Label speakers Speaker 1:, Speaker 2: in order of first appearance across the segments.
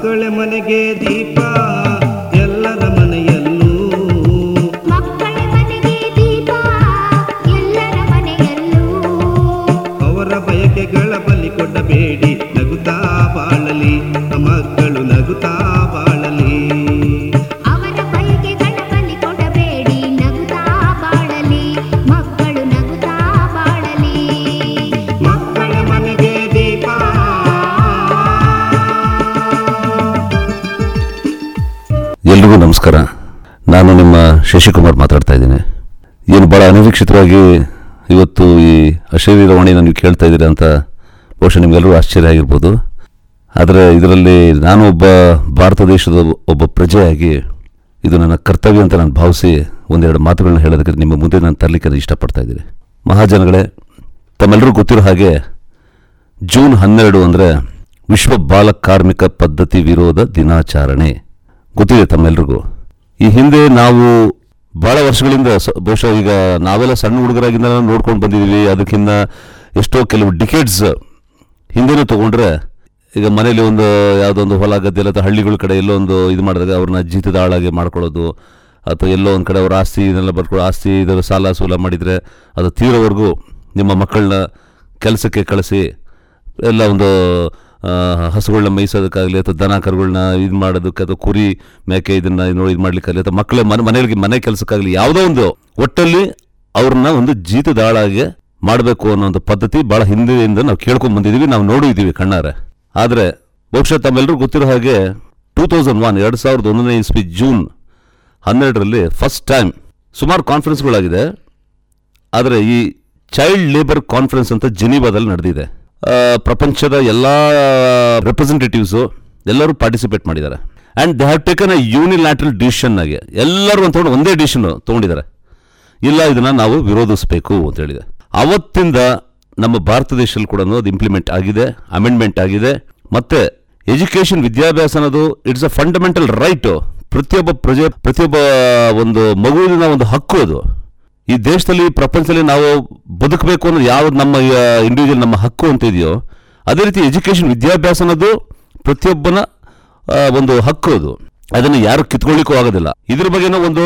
Speaker 1: ಮಕ್ಕಳ ಮನೆಗೆ ದೀಪ ಎಲ್ಲರ ಮನೆಯಲ್ಲೂ. ಅವರ ಬಯಕೆಗಳ ಬಲಿ ಕೊಡಬೇಡಿ ನಗುತ್ತಾ ಬಾಳಲಿ. ಮಕ್ಕಳು ನಗುತ್ತಾ
Speaker 2: ಎಲ್ರಿಗೂ ನಮಸ್ಕಾರ. ನಾನು ನಿಮ್ಮ ಶಶಿಕುಮಾರ್ ಮಾತಾಡ್ತಾ ಇದ್ದೀನಿ. ಏನು ಭಾಳ ಅನಿರೀಕ್ಷಿತವಾಗಿ ಇವತ್ತು ಈ ಅಶರೀರವಾಣಿ ನನಗೆ ಕೇಳ್ತಾ ಇದ್ದೀರಾ ಅಂತ ಬಹುಶಃ ನಿಮಗೆಲ್ಲರೂ ಆಶ್ಚರ್ಯ ಆಗಿರ್ಬೋದು. ಆದರೆ ಇದರಲ್ಲಿ ನಾನು ಒಬ್ಬ ಭಾರತ ದೇಶದ ಒಬ್ಬ ಪ್ರಜೆಯಾಗಿ ಇದು ನನ್ನ ಕರ್ತವ್ಯ ಅಂತ ನಾನು ಭಾವಿಸಿ ಒಂದೆರಡು ಮಾತುಗಳನ್ನ ಹೇಳೋದಕ್ಕೆ ನಿಮ್ಮ ಮುಂದೆ ನಾನು ತರಲಿಕ್ಕೆ ಇಷ್ಟಪಡ್ತಾ ಇದ್ದೀನಿ. ಮಹಾಜನಗಳೇ ತಮ್ಮೆಲ್ಲರೂ ಗೊತ್ತಿರೋ ಹಾಗೆ ಜೂನ್ ಹನ್ನೆರಡು ಅಂದರೆ ವಿಶ್ವ ಬಾಲ ಕಾರ್ಮಿಕ ಪದ್ಧತಿ ವಿರೋಧ ದಿನಾಚರಣೆ. ಗೊತ್ತಿದೆ ತಮ್ಮೆಲ್ರಿಗೂ. ಈ ಹಿಂದೆ ನಾವು ಭಾಳ ವರ್ಷಗಳಿಂದ ಬಹುಶಃ ಈಗ ನಾವೆಲ್ಲ ಸಣ್ಣ ಹುಡುಗರಾಗಿಂದ ನೋಡ್ಕೊಂಡು ಬಂದಿದ್ದೀವಿ. ಅದಕ್ಕಿಂತ ಎಷ್ಟೋ ಕೆಲವು ಡಿಕೇಟ್ಸ್ ಹಿಂದೆನೂ ತಗೊಂಡ್ರೆ ಈಗ ಮನೇಲಿ ಒಂದು ಯಾವುದೋ ಒಂದು ಹೊಲ, ಗದ್ದೆ ಅಥವಾ ಹಳ್ಳಿಗಳ ಕಡೆ ಎಲ್ಲೋ ಒಂದು ಇದು ಮಾಡಿದಾಗ ಅವ್ರನ್ನ ಜೀತದ ಆಳಾಗಿ ಮಾಡ್ಕೊಳ್ಳೋದು, ಅಥವಾ ಎಲ್ಲೋ ಒಂದು ಕಡೆ ಅವ್ರ ಆಸ್ತಿ ಇದನ್ನೆಲ್ಲ ಬರ್ಕೊಳ್ಳೋ ಆಸ್ತಿ ಇದರ ಸಾಲ ಸೂಲ ಮಾಡಿದರೆ ಅದು ತೀರೋವರೆಗೂ ನಿಮ್ಮ ಮಕ್ಕಳನ್ನ ಕೆಲಸಕ್ಕೆ ಕಳಿಸಿ ಎಲ್ಲ ಒಂದು ಹಸುಗಳನ್ನ ಮೇಯಿಸೋದಕ್ಕಾಗಲಿ ಅಥವಾ ದನ ಕರುಗಳನ್ನ ಇದು ಮಾಡೋದಕ್ಕೆ ಅಥವಾ ಕುರಿ ಮೇಕೆ ಇದನ್ನ ನೋಡಿ ಇದು ಮಾಡ್ಲಿಕ್ಕಾಗಲಿ ಅಥವಾ ಮಕ್ಕಳ ಮನೆ ಮನೆಗಳಿಗೆ ಮನೆ ಕೆಲಸಕ್ಕಾಗಲಿ ಯಾವುದೋ ಒಂದು ಒಟ್ಟಲ್ಲಿ ಅವ್ರನ್ನ ಒಂದು ಜೀತದಾಳಾಗೆ ಮಾಡಬೇಕು ಅನ್ನೋ ಒಂದು ಪದ್ಧತಿ ಭಾಳ ಹಿಂದೆಯಿಂದ ನಾವು ಕೇಳ್ಕೊಂಡು ಬಂದಿದ್ದೀವಿ ನಾವು ನೋಡಿದ್ದೀವಿ ಕಣ್ಣಾರೆ. ಆದರೆ ಬಹುಶಃ ತಮ್ಮೆಲ್ಲರೂ ಗೊತ್ತಿರೋ ಹಾಗೆ ಟೂ ತೌಸಂಡ್ ಒನ್, ಎರಡು ಸಾವಿರದ ಒಂದನೇ ಇಸ್ವಿ ಜೂನ್ ಹನ್ನೆರಡರಲ್ಲಿ ಫಸ್ಟ್ ಟೈಮ್ ಸುಮಾರು ಕಾನ್ಫರೆನ್ಸ್ಗಳಾಗಿದೆ ಆದರೆ ಈ ಚೈಲ್ಡ್ ಲೇಬರ್ ಕಾನ್ಫರೆನ್ಸ್ ಅಂತ ಜಿನೀವಾದಲ್ಲಿ ನಡೆದಿದೆ. ಪ್ರಪಂಚದ ಎಲ್ಲ ರೆಪ್ರೆಸೆಂಟೇಟಿವ್ಸು ಎಲ್ಲರೂ ಪಾರ್ಟಿಸಿಪೇಟ್ ಮಾಡಿದ್ದಾರೆ. And they have taken a unilateral decision ಆಗಿ ಎಲ್ಲರೂ ಅಂತ ಹೇಳಿ ಒಂದೇ ಡಿಸಿಷನ್ ತೊಗೊಂಡಿದ್ದಾರೆ. ಇಲ್ಲ, ಇದನ್ನು ನಾವು ವಿರೋಧಿಸಬೇಕು ಅಂತ ಹೇಳಿದೆ. ಅವತ್ತಿಂದ ನಮ್ಮ ಭಾರತ ದೇಶದಲ್ಲಿ ಕೂಡ ಅದು ಇಂಪ್ಲಿಮೆಂಟ್ ಆಗಿದೆ ಅಮೆಂಡ್ಮೆಂಟ್ ಆಗಿದೆ. ಮತ್ತು ಎಜುಕೇಷನ್ ವಿದ್ಯಾಭ್ಯಾಸ ಅನ್ನೋದು ಇಟ್ಸ್ ಅ ಫಂಡಮೆಂಟಲ್ ರೈಟು ಪ್ರತಿಯೊಬ್ಬ ಪ್ರಜೆ, ಪ್ರತಿಯೊಬ್ಬ ಒಂದು ಮಗುವಿನ ಒಂದು ಹಕ್ಕು ಅದು. ಈ ದೇಶದಲ್ಲಿ ಪ್ರಪಂಚದಲ್ಲಿ ನಾವು ಬದುಕಬೇಕು ಅನ್ನೋದು ಯಾವ್ದು ನಮ್ಮ ಇಂಡಿವಿಜುವಲ್ ನಮ್ಮ ಹಕ್ಕು ಅಂತ ಇದೆಯೋ, ಅದೇ ರೀತಿ ಎಜುಕೇಷನ್ ವಿದ್ಯಾಭ್ಯಾಸ ಅನ್ನೋದು ಪ್ರತಿಯೊಬ್ಬನ ಒಂದು ಹಕ್ಕು ಅದು. ಅದನ್ನು ಯಾರು ಕಿತ್ಕೊಳ್ಳಿಕ್ಕೂ ಆಗೋದಿಲ್ಲ. ಇದ್ರ ಬಗ್ಗೆನೂ ಒಂದು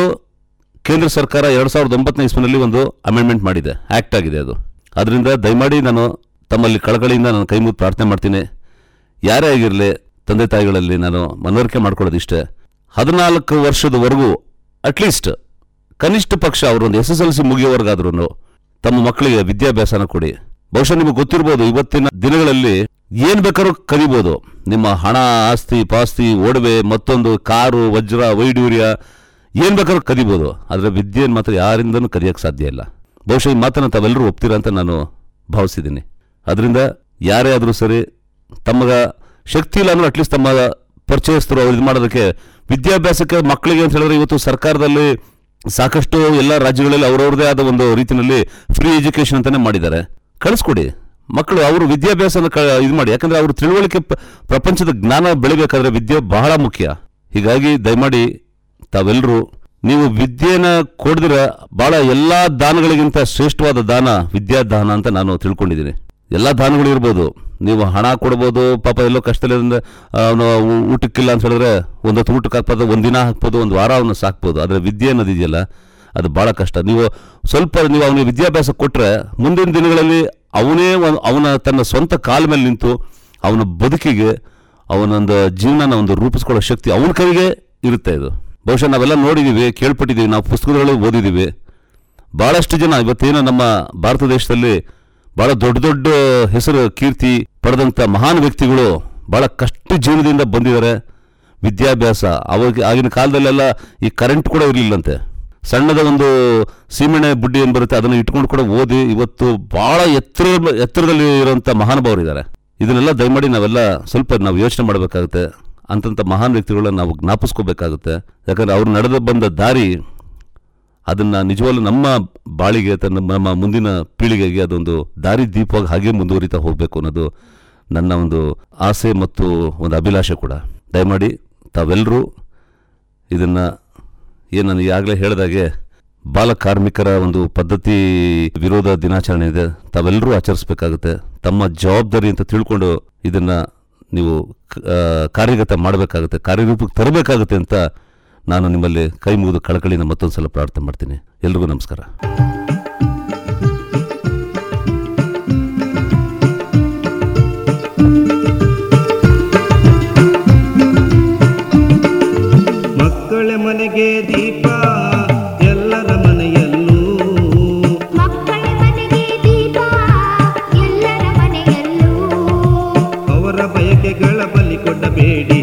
Speaker 2: ಕೇಂದ್ರ ಸರ್ಕಾರ ಎರಡು ಸಾವಿರದ ಒಂಬತ್ತನೇ ಇಸ್ವಿನಲ್ಲಿ ಒಂದು ಅಮೆಂಡ್ಮೆಂಟ್ ಮಾಡಿದೆ. ಆ್ಯಕ್ಟ್ ಆಗಿದೆ ಅದು. ಅದರಿಂದ ದಯಮಾಡಿ ನಾನು ತಮ್ಮಲ್ಲಿ ಕಳಕಳಿಯಿಂದ ನಾನು ಕೈ ಮುಗಿದು ಪ್ರಾರ್ಥನೆ ಮಾಡ್ತೀನಿ. ಯಾರೇ ಆಗಿರಲಿ, ತಂದೆ ತಾಯಿಗಳಲ್ಲಿ ನಾನು ಮನವರಿಕೆ ಮಾಡ್ಕೊಳ್ಳೋದು ಇಷ್ಟೇ ಹದಿನಾಲ್ಕು ವರ್ಷದವರೆಗೂ ಅಟ್ಲೀಸ್ಟ್ ಕನಿಷ್ಠ ಪಕ್ಷ ಅವರೊಂದು ಎಸ್ ಎಸ್ ಎಲ್ ಸಿ ಮುಗಿಯೋವರೆಗಾದ್ರೂ ತಮ್ಮ ಮಕ್ಕಳಿಗೆ ವಿದ್ಯಾಭ್ಯಾಸನ ಕೊಡಿ. ಬಹುಶಃ ನಿಮಗೆ ಗೊತ್ತಿರ್ಬೋದು, ಇವತ್ತಿನ ದಿನಗಳಲ್ಲಿ ಏನ್ ಬೇಕಾದ್ರೂ ಕಲಿಬೋದು. ನಿಮ್ಮ ಹಣ, ಆಸ್ತಿ, ಪಾಸ್ತಿ, ಒಡವೆ, ಮತ್ತೊಂದು ಕಾರು, ವಜ್ರ, ವೈಡೂರ್ಯ ಏನು ಬೇಕಾದ್ರೂ ಕಲಿಬೋದು. ಆದರೆ ವಿದ್ಯೆಯನ್ನು ಮಾತ್ರ ಯಾರಿಂದನೂ ಕಲಿಯಕ್ಕೆ ಸಾಧ್ಯ ಇಲ್ಲ. ಬಹುಶಃ ಈ ಮಾತನ್ನ ತಾವೆಲ್ಲರೂ ಒಪ್ತೀರಾ ಅಂತ ನಾನು ಭಾವಿಸಿದ್ದೀನಿ. ಅದರಿಂದ ಯಾರೇ ಆದರೂ ಸರಿ ತಮ್ಮಗ ಶಕ್ತಿ ಇಲ್ಲ ಅಂದ್ರೆ ಅಟ್ಲೀಸ್ಟ್ ತಮ್ಮ ಪರಿಚಯಸ್ಥರು ಅವ್ರು ಇದು ಮಾಡೋದಕ್ಕೆ ವಿದ್ಯಾಭ್ಯಾಸಕ್ಕೆ ಮಕ್ಕಳಿಗೆ ಅಂತ ಹೇಳಿದ್ರೆ ಇವತ್ತು ಸರ್ಕಾರದಲ್ಲಿ ಸಾಕಷ್ಟು ಎಲ್ಲ ರಾಜ್ಯಗಳಲ್ಲಿ ಅವರವ್ರದೇ ಆದ ಒಂದು ರೀತಿಯಲ್ಲಿ ಫ್ರೀ ಎಜುಕೇಶನ್ ಅಂತಾನೆ ಮಾಡಿದ್ದಾರೆ. ಕಳಿಸ್ಕೊಡಿ. ಮಕ್ಕಳು ಅವರು ವಿದ್ಯಾಭ್ಯಾಸನ ಇದು ಮಾಡಿ. ಯಾಕಂದ್ರೆ ಅವರು ತಿಳುವಳಿಕೆ ಪ್ರಪಂಚದ ಜ್ಞಾನ ಬೆಳಿಬೇಕಾದ್ರೆ ವಿದ್ಯೆ ಬಹಳ ಮುಖ್ಯ. ಹೀಗಾಗಿ ದಯಮಾಡಿ ತಾವೆಲ್ಲರೂ ನೀವು ವಿದ್ಯೆನ ಕೊಡಿದ್ರೆ ಬಹಳ ಎಲ್ಲಾ ದಾನಗಳಿಗಿಂತ ಶ್ರೇಷ್ಠವಾದ ದಾನ ವಿದ್ಯಾದಾನ ಅಂತ ನಾನು ತಿಳ್ಕೊಂಡಿದ್ದೀನಿ. ಎಲ್ಲ ದಾನಗಳು ಇರ್ಬೋದು. ನೀವು ಹಣ ಕೊಡ್ಬೋದು, ಪಾಪ ಎಲ್ಲೋ ಕಷ್ಟದಲ್ಲಿ ಅವನು ಊಟಕ್ಕಿಲ್ಲ ಅಂತ ಹೇಳಿದ್ರೆ ಒಂದು ಊಟಕ್ಕೆ ಹಾಕ್ಬೋದು, ಒಂದು ದಿನ ಹಾಕ್ಬೋದು, ಒಂದು ವಾರ ಅವನು ಸಾಕ್ಬೋದು. ಆದರೆ ವಿದ್ಯೆ ಅನ್ನೋದಿದೆಯಲ್ಲ ಅದು ಭಾಳ ಕಷ್ಟ. ನೀವು ಸ್ವಲ್ಪ ನೀವು ಅವನಿಗೆ ವಿದ್ಯಾಭ್ಯಾಸ ಕೊಟ್ಟರೆ ಮುಂದಿನ ದಿನಗಳಲ್ಲಿ ಅವನೇ ಅವನ ತನ್ನ ಸ್ವಂತ ಕಾಲ ಮೇಲೆ ನಿಂತು ಅವನ ಬದುಕಿಗೆ, ಅವನೊಂದು ಜೀವನನ ಒಂದು ರೂಪಿಸ್ಕೊಳ್ಳೋ ಶಕ್ತಿ ಅವನ ಕೈಗೆ ಇರುತ್ತೆ ಇದು. ಬಹುಶಃ ನಾವೆಲ್ಲ ನೋಡಿದ್ದೀವಿ ಕೇಳ್ಪಟ್ಟಿದ್ದೀವಿ ನಾವು ಪುಸ್ತಕಗಳಲ್ಲಿ ಓದಿದ್ದೀವಿ ಭಾಳಷ್ಟು ಜನ ಇವತ್ತೇನು ನಮ್ಮ ಭಾರತ ದೇಶದಲ್ಲಿ ಬಹಳ ದೊಡ್ಡ ದೊಡ್ಡ ಹೆಸರು, ಕೀರ್ತಿ ಪಡೆದಂಥ ಮಹಾನ್ ವ್ಯಕ್ತಿಗಳು ಬಹಳ ಕಷ್ಟ ಜೀವನದಿಂದ ಬಂದಿದ್ದಾರೆ. ವಿದ್ಯಾಭ್ಯಾಸ, ಅವಾಗ ಆಗಿನ ಕಾಲದಲ್ಲೆಲ್ಲ ಈ ಕರೆಂಟ್ ಕೂಡ ಇರಲಿಲ್ಲಂತೆ. ಸಣ್ಣದ ಒಂದು ಸೀಮೆಣ್ಣೆ ಬುಡ್ಡಿ ಏನು ಬರುತ್ತೆ, ಅದನ್ನು ಇಟ್ಕೊಂಡು ಕೂಡ ಓದಿ ಇವತ್ತು ಭಾಳ ಎತ್ತರ, ಎತ್ತರದಲ್ಲಿ ಇರುವಂಥ ಮಹಾನುಭಾವರಿದ್ದಾರೆ ಇದನ್ನೆಲ್ಲ ದಯಮಾಡಿ ನಾವೆಲ್ಲ ಸ್ವಲ್ಪ ನಾವು ಯೋಚನೆ ಮಾಡಬೇಕಾಗುತ್ತೆ. ಅಂತಂಥ ಮಹಾನ್ ವ್ಯಕ್ತಿಗಳನ್ನ ನಾವು ಜ್ಞಾಪಿಸ್ಕೋಬೇಕಾಗುತ್ತೆ. ಯಾಕಂದ್ರೆ ಅವ್ರು ನಡೆದು ಬಂದ ದಾರಿ ಅದನ್ನ ನಿಜವಾಗ್ಲೂ ನಮ್ಮ ಬಾಳಿಗೆ ತನ್ನ ನಮ್ಮ ಮುಂದಿನ ಪೀಳಿಗೆಗೆ ಅದೊಂದು ದಾರಿ ದೀಪವಾಗಿ ಹಾಗೆ ಮುಂದುವರಿತಾ ಹೋಗಬೇಕು ಅನ್ನೋದು ನನ್ನ ಒಂದು ಆಸೆ ಮತ್ತು ಒಂದು ಅಭಿಲಾಷೆ ಕೂಡ. ದಯಮಾಡಿ ತಾವೆಲ್ಲರೂ ಇದನ್ನು ಏನು ನಾನು ಈಗಾಗಲೇ ಹೇಳಿದಾಗೆ ಬಾಲ ಕಾರ್ಮಿಕರ ಒಂದು ಪದ್ಧತಿ ವಿರೋಧ ದಿನಾಚರಣೆ ಇದೆ. ತಾವೆಲ್ಲರೂ ಆಚರಿಸಬೇಕಾಗುತ್ತೆ. ತಮ್ಮ ಜವಾಬ್ದಾರಿ ಅಂತ ತಿಳ್ಕೊಂಡು ಇದನ್ನು ನೀವು ಕಾರ್ಯಗತ ಮಾಡಬೇಕಾಗುತ್ತೆ. ಕಾರ್ಯರೂಪಕ್ಕೆ ತರಬೇಕಾಗುತ್ತೆ ಅಂತ ನಾನು ನಿಮ್ಮಲ್ಲಿ ಕೈ ಮುಗಿದು ಕಳಕಳಿನ ಮತ್ತೊಂದು ಸಲ ಪ್ರಾರ್ಥನೆ ಮಾಡ್ತೀನಿ. ಎಲ್ರಿಗೂ ನಮಸ್ಕಾರ.
Speaker 1: ಮಕ್ಕಳ ಮನೆಗೆ ದೀಪ ಎಲ್ಲರ ಮನೆಯಲ್ಲೂ.
Speaker 3: ಮಕ್ಕಳ ಮನೆಗೆ ದೀಪ ಎಲ್ಲರ ಮನೆಯಲ್ಲೂ.
Speaker 1: ಅವರ ಬಯಕೆಗಳ ಬಲಿ ಕೊಡಬೇಡಿ.